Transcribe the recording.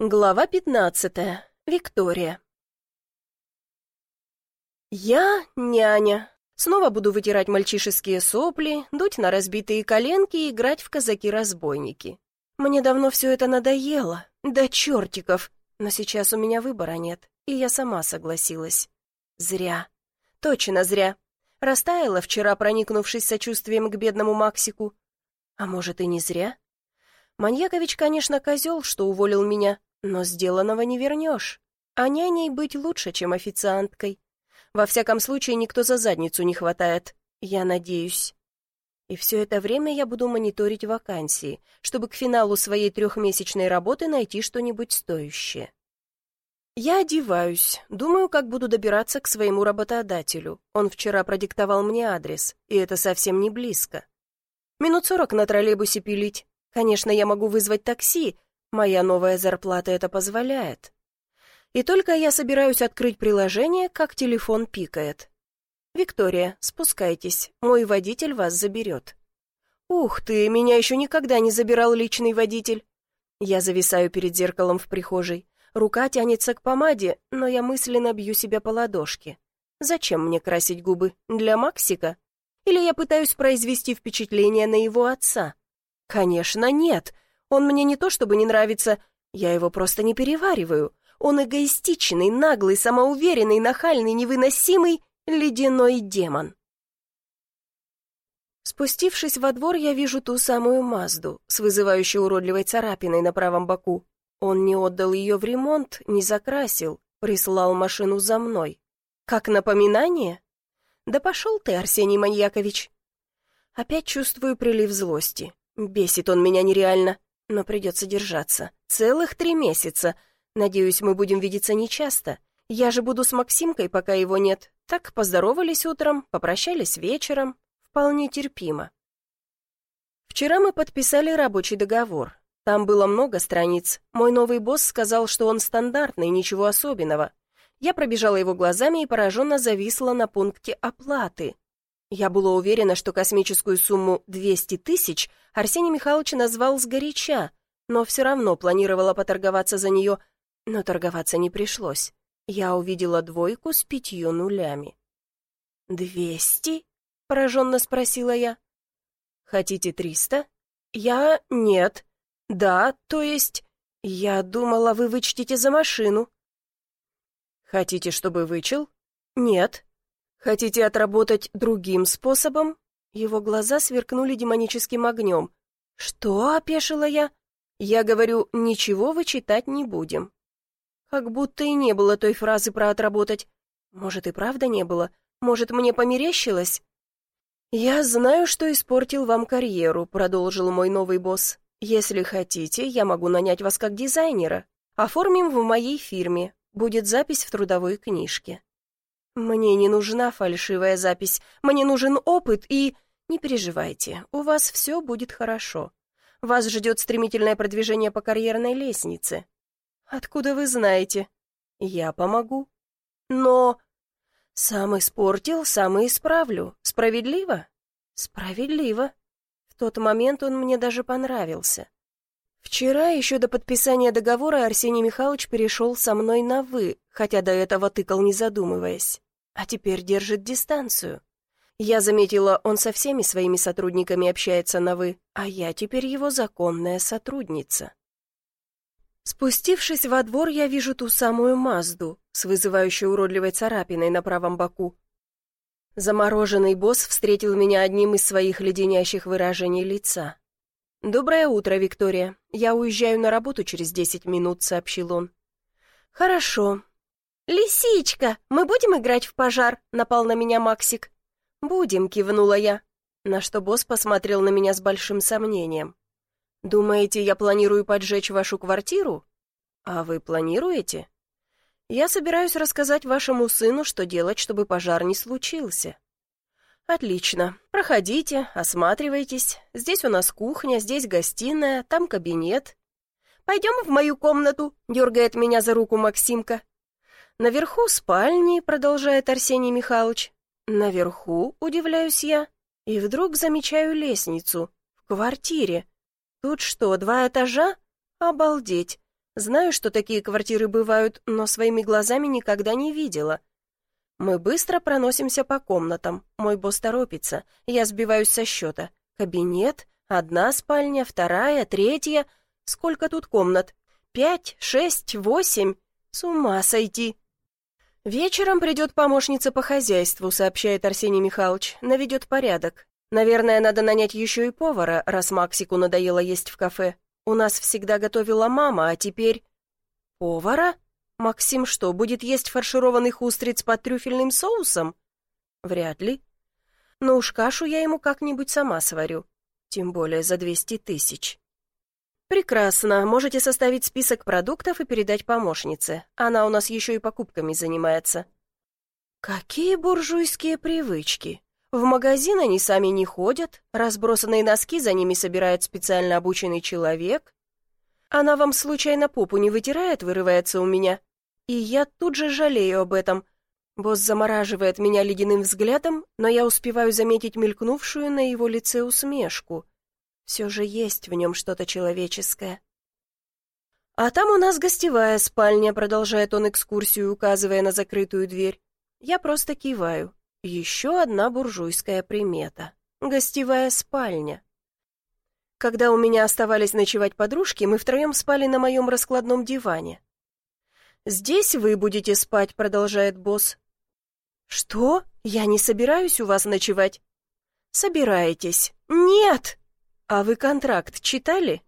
Глава пятнадцатая. Виктория. Я няня. Снова буду вытирать мальчишеские сопли, дуть на разбитые коленки и играть в казаки-разбойники. Мне давно все это надоело, до чертиков, но сейчас у меня выбора нет, и я сама согласилась. Зря. Точно зря. Растаяла вчера, проникнувшись сочувствием к бедному Максику. А может, и не зря? Маньякович, конечно, козел, что уволил меня, но сделанного не вернешь. А няней быть лучше, чем официанткой. Во всяком случае, никто за задницу не хватает. Я надеюсь. И все это время я буду мониторить вакансии, чтобы к финалу своей трехмесячной работы найти что-нибудь стоящее. Я одеваюсь, думаю, как буду добираться к своему работодателю. Он вчера продиктовал мне адрес, и это совсем не близко. Минут сорок на троллейбусе пилить, Конечно, я могу вызвать такси, моя новая зарплата это позволяет. И только я собираюсь открыть приложение, как телефон пикает. «Виктория, спускайтесь, мой водитель вас заберет». «Ух ты, меня еще никогда не забирал личный водитель». Я зависаю перед зеркалом в прихожей. Рука тянется к помаде, но я мысленно бью себя по ладошке. Зачем мне красить губы? Для Максика? Или я пытаюсь произвести впечатление на его отца? «Конечно, нет. Он мне не то чтобы не нравится, я его просто не перевариваю. Он эгоистичный, наглый, самоуверенный, нахальный, невыносимый, ледяной демон». Спустившись во двор, я вижу ту самую Мазду с вызывающей уродливой царапиной на правом боку. Он не отдал ее в ремонт, не закрасил, прислал машину за мной. Как напоминание? Да пошел ты, Арсений Маньякович. Опять чувствую прилив злости. Бесит он меня нереально, но придется держаться. Целых три месяца. Надеюсь, мы будем видеться нечасто. Я же буду с Максимкой, пока его нет. Так поздоровались утром, попрощались вечером. Вполне терпимо. Вчера мы подписали рабочий договор. Там было много страниц. Мой новый босс сказал, что он стандартный, ничего особенного. Я пробежала его глазами и пораженно зависла на пункте оплаты. Я была уверена, что космическую сумму 200 тысяч Арсений Михайлович назвал сгоряча, но все равно планировала поторговаться за нее, но торговаться не пришлось. Я увидела двойку с пятью нулями. «Двести?» — пораженно спросила я. «Хотите триста?» «Я... нет. Да, то есть... Я думала, вы вычтите за машину». «Хотите, чтобы вычел?» «Нет». «Хотите отработать другим способом?» Его глаза сверкнули демоническим огнем. «Что?» — опешила я. «Я говорю, ничего вычитать не будем». Как будто и не было той фразы про отработать. Может, и правда не было? Может, мне померещилось? «Я знаю, что испортил вам карьеру», — продолжил мой новый босс. «Если хотите, я могу нанять вас как дизайнера. Оформим в моей фирме. Будет запись в трудовой книжке». «Мне не нужна фальшивая запись, мне нужен опыт и...» «Не переживайте, у вас все будет хорошо. Вас ждет стремительное продвижение по карьерной лестнице». «Откуда вы знаете?» «Я помогу». «Но...» «Сам испортил, сам и исправлю. Справедливо?» «Справедливо. В тот момент он мне даже понравился». Вчера, еще до подписания договора, Арсений Михайлович перешел со мной на «вы», хотя до этого тыкал, не задумываясь а теперь держит дистанцию. Я заметила, он со всеми своими сотрудниками общается на «вы», а я теперь его законная сотрудница. Спустившись во двор, я вижу ту самую Мазду с вызывающей уродливой царапиной на правом боку. Замороженный босс встретил меня одним из своих леденящих выражений лица. «Доброе утро, Виктория. Я уезжаю на работу через десять минут», — сообщил он. «Хорошо. «Лисичка, мы будем играть в пожар?» — напал на меня Максик. «Будем», — кивнула я, на что босс посмотрел на меня с большим сомнением. «Думаете, я планирую поджечь вашу квартиру?» «А вы планируете?» «Я собираюсь рассказать вашему сыну, что делать, чтобы пожар не случился». «Отлично. Проходите, осматривайтесь. Здесь у нас кухня, здесь гостиная, там кабинет». «Пойдем в мою комнату», — дергает меня за руку Максимка. «Наверху спальни», — продолжает Арсений Михайлович. «Наверху», — удивляюсь я, и вдруг замечаю лестницу. В квартире. Тут что, два этажа? Обалдеть. Знаю, что такие квартиры бывают, но своими глазами никогда не видела. Мы быстро проносимся по комнатам. Мой босс торопится. Я сбиваюсь со счета. Кабинет, одна спальня, вторая, третья. Сколько тут комнат? Пять, шесть, восемь. С ума сойти. Вечером придет помощница по хозяйству, сообщает Арсений Михайлович. Наведет порядок. Наверное, надо нанять еще и повара, раз Максику надоело есть в кафе. У нас всегда готовила мама, а теперь... Повара? Максим что, будет есть фаршированных устриц под трюфельным соусом? Вряд ли. Но уж кашу я ему как-нибудь сама сварю. Тем более за 200 тысяч. Прекрасно. Можете составить список продуктов и передать помощнице. Она у нас еще и покупками занимается. Какие буржуйские привычки. В магазин они сами не ходят, разбросанные носки за ними собирает специально обученный человек. Она вам случайно попу не вытирает, вырывается у меня. И я тут же жалею об этом. Босс замораживает меня ледяным взглядом, но я успеваю заметить мелькнувшую на его лице усмешку. Все же есть в нем что-то человеческое. «А там у нас гостевая спальня», — продолжает он экскурсию, указывая на закрытую дверь. Я просто киваю. Еще одна буржуйская примета. Гостевая спальня. Когда у меня оставались ночевать подружки, мы втроем спали на моем раскладном диване. «Здесь вы будете спать», — продолжает босс. «Что? Я не собираюсь у вас ночевать». «Собираетесь». «Нет!» «А вы контракт читали?»